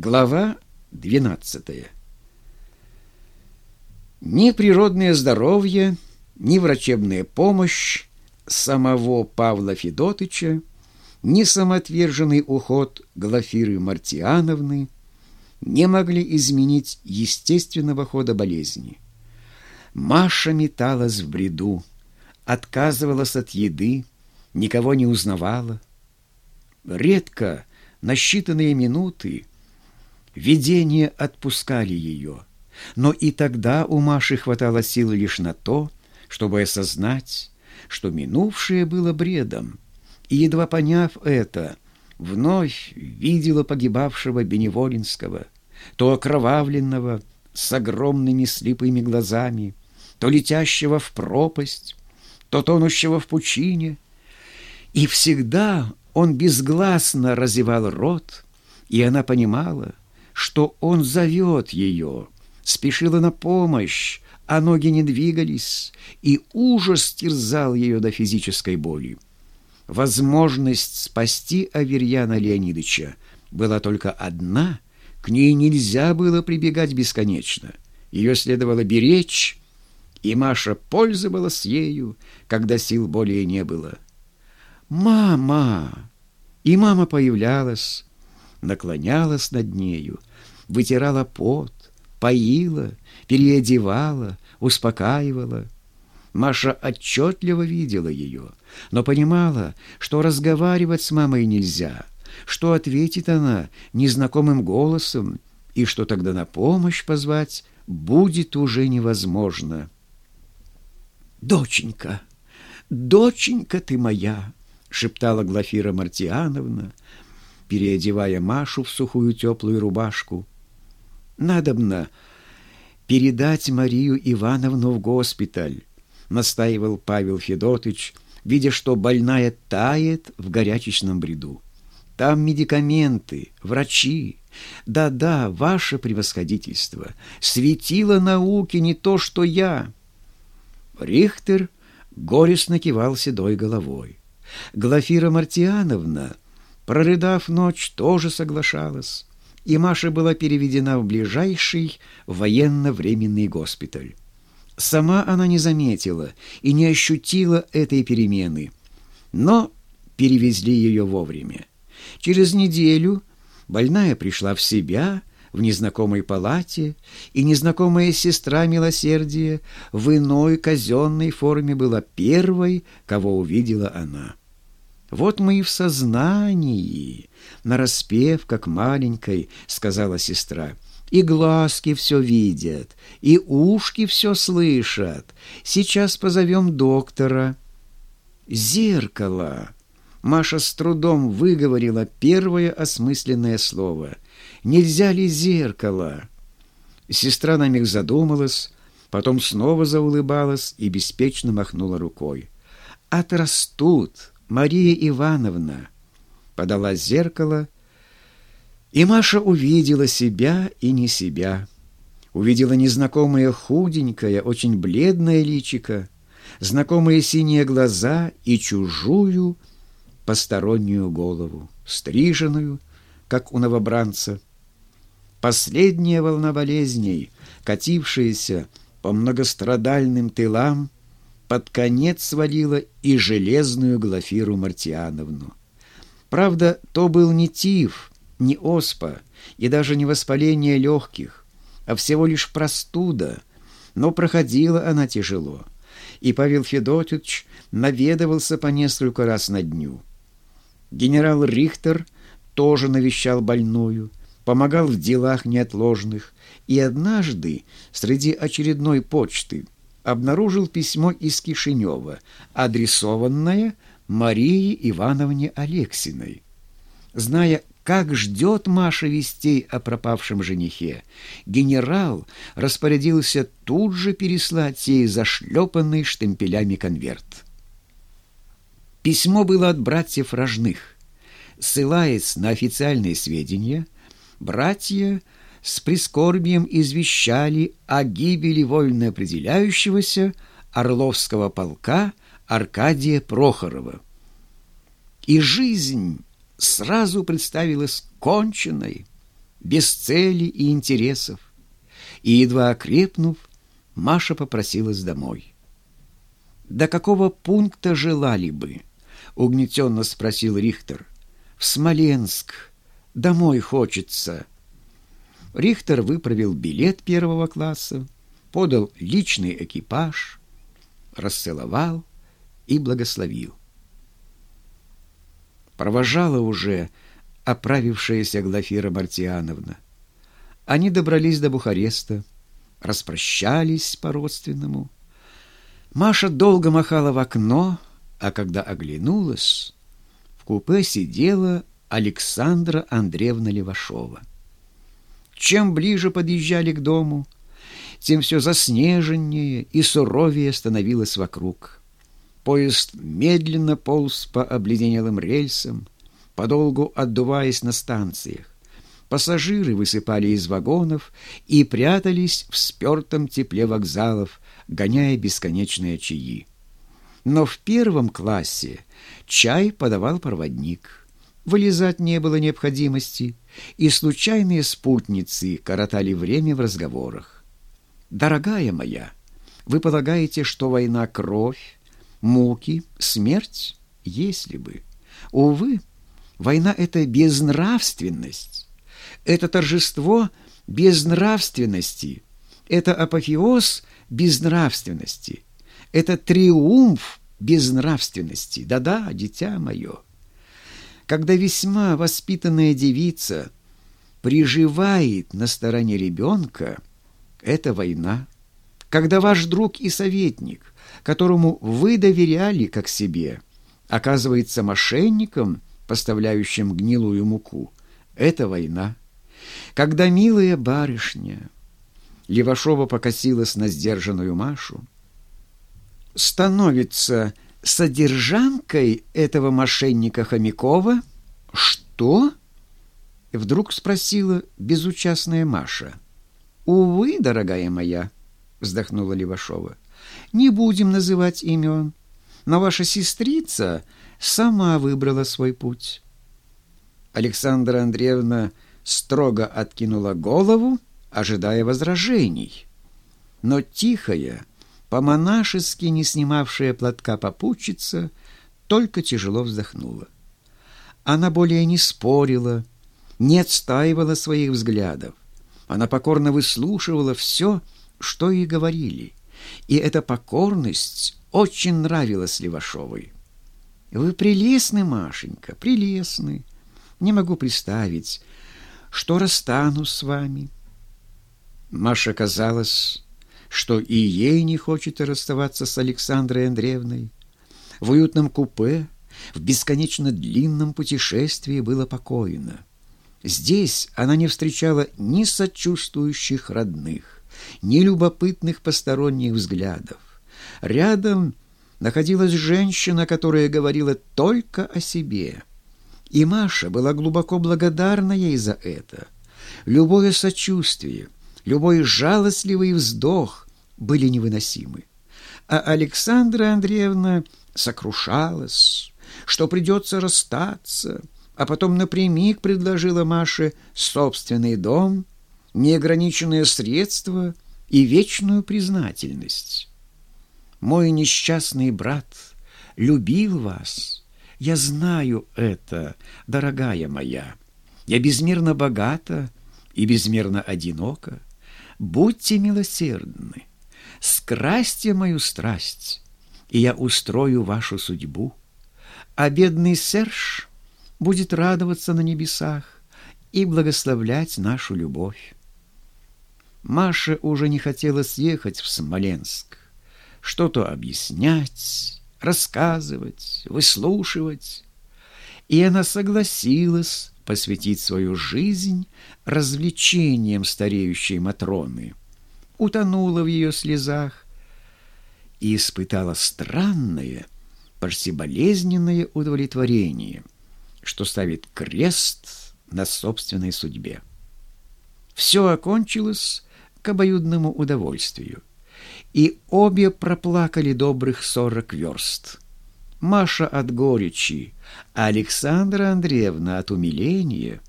Глава 12. Ни природное здоровье, ни врачебная помощь самого Павла Федотыча, ни самоотверженный уход Глафиры Мартиановны не могли изменить естественного хода болезни. Маша металась в бреду, отказывалась от еды, никого не узнавала. Редко, на считанные минуты, Видения отпускали ее, но и тогда у Маши хватало сил лишь на то, чтобы осознать, что минувшее было бредом, и, едва поняв это, вновь видела погибавшего Беневолинского, то окровавленного, с огромными слепыми глазами, то летящего в пропасть, то тонущего в пучине. И всегда он безгласно разевал рот, и она понимала, что он зовет ее, спешила на помощь, а ноги не двигались, и ужас терзал ее до физической боли. Возможность спасти Аверьяна Леонидовича была только одна, к ней нельзя было прибегать бесконечно. Ее следовало беречь, и Маша пользовалась ею, когда сил более не было. «Мама!» И мама появлялась, наклонялась над нею, вытирала пот, поила, переодевала, успокаивала. Маша отчетливо видела ее, но понимала, что разговаривать с мамой нельзя, что ответит она незнакомым голосом, и что тогда на помощь позвать будет уже невозможно. «Доченька, доченька ты моя!» — шептала Глафира Мартиановна, переодевая Машу в сухую теплую рубашку. «Надобно передать Марию Ивановну в госпиталь», — настаивал Павел Федотыч, видя, что больная тает в горячечном бреду. «Там медикаменты, врачи. Да-да, ваше превосходительство. Светило науки не то, что я». Рихтер горестно кивал седой головой. Глафира Мартиановна, прорыдав ночь, тоже соглашалась, и Маша была переведена в ближайший военно-временный госпиталь. Сама она не заметила и не ощутила этой перемены, но перевезли ее вовремя. Через неделю больная пришла в себя в незнакомой палате, и незнакомая сестра милосердия в иной казенной форме была первой, кого увидела она. «Вот мы и в сознании», — нараспев, как маленькой, сказала сестра. «И глазки все видят, и ушки все слышат. Сейчас позовем доктора». «Зеркало!» Маша с трудом выговорила первое осмысленное слово. «Нельзя ли зеркало?» Сестра на миг задумалась, потом снова заулыбалась и беспечно махнула рукой. «Отрастут!» Мария Ивановна подала зеркало, и Маша увидела себя и не себя. Увидела незнакомое худенькое, очень бледное личико, знакомые синие глаза и чужую постороннюю голову, стриженную, как у новобранца. Последняя волна болезней, катившаяся по многострадальным тылам, под конец свалила и железную Глафиру Мартиановну. Правда, то был не тиф, не оспа и даже не воспаление легких, а всего лишь простуда, но проходила она тяжело, и Павел Федотович наведывался по несколько раз на дню. Генерал Рихтер тоже навещал больную, помогал в делах неотложных, и однажды среди очередной почты – обнаружил письмо из Кишинева, адресованное Марии Ивановне Алексиной. Зная, как ждет Маша вестей о пропавшем женихе, генерал распорядился тут же переслать ей зашлепанный штемпелями конверт. Письмо было от братьев Рожных. Ссылаясь на официальные сведения, братья – с прискорбием извещали о гибели вольно определяющегося Орловского полка Аркадия Прохорова. И жизнь сразу представилась конченной. без цели и интересов. И, едва окрепнув, Маша попросилась домой. «До какого пункта желали бы?» — угнетенно спросил Рихтер. «В Смоленск. Домой хочется». Рихтер выправил билет первого класса, подал личный экипаж, расцеловал и благословил. Провожала уже оправившаяся Глафира Мартиановна. Они добрались до Бухареста, распрощались по-родственному. Маша долго махала в окно, а когда оглянулась, в купе сидела Александра Андреевна Левашова. Чем ближе подъезжали к дому, тем все заснеженнее и суровее становилось вокруг. Поезд медленно полз по обледенелым рельсам, подолгу отдуваясь на станциях. Пассажиры высыпали из вагонов и прятались в спертом тепле вокзалов, гоняя бесконечные чаи. Но в первом классе чай подавал проводник. Вылезать не было необходимости, и случайные спутницы коротали время в разговорах. «Дорогая моя, вы полагаете, что война — кровь, муки, смерть? Если бы. Увы, война — это безнравственность. Это торжество безнравственности. Это апофеоз безнравственности. Это триумф безнравственности. Да-да, дитя мое когда весьма воспитанная девица приживает на стороне ребенка, это война. Когда ваш друг и советник, которому вы доверяли как себе, оказывается мошенником, поставляющим гнилую муку, это война. Когда милая барышня, Левашова покосилась на сдержанную Машу, становится содержанкой этого мошенника Хомякова? Что? Вдруг спросила безучастная Маша. Увы, дорогая моя, вздохнула Левашова. Не будем называть имен, но ваша сестрица сама выбрала свой путь. Александра Андреевна строго откинула голову, ожидая возражений. Но тихая, по-монашески не снимавшая платка попутчица, только тяжело вздохнула. Она более не спорила, не отстаивала своих взглядов. Она покорно выслушивала все, что ей говорили, и эта покорность очень нравилась Левашовой. «Вы прелестны, Машенька, прелестны. Не могу представить, что расстанусь с вами». Маша казалась что и ей не хочет расставаться с Александрой Андреевной. В уютном купе, в бесконечно длинном путешествии было покойно. Здесь она не встречала ни сочувствующих родных, ни любопытных посторонних взглядов. Рядом находилась женщина, которая говорила только о себе. И Маша была глубоко благодарна ей за это. Любое сочувствие — любой жалостливый вздох были невыносимы. А Александра Андреевна сокрушалась, что придется расстаться, а потом напрямик предложила Маше собственный дом, неограниченные средства и вечную признательность. «Мой несчастный брат любил вас. Я знаю это, дорогая моя. Я безмерно богата и безмерно одинока будьте милосердны, скрасьте мою страсть, и я устрою вашу судьбу. А бедный Серж будет радоваться на небесах и благословлять нашу любовь. Маша уже не хотела съехать в Смоленск, что-то объяснять, рассказывать, выслушивать. И она согласилась посвятить свою жизнь развлечениям стареющей Матроны, утонула в ее слезах и испытала странное, почти болезненное удовлетворение, что ставит крест на собственной судьбе. Все окончилось к обоюдному удовольствию, и обе проплакали добрых сорок верст. Маша от горечи, а Александра Андреевна от умиления,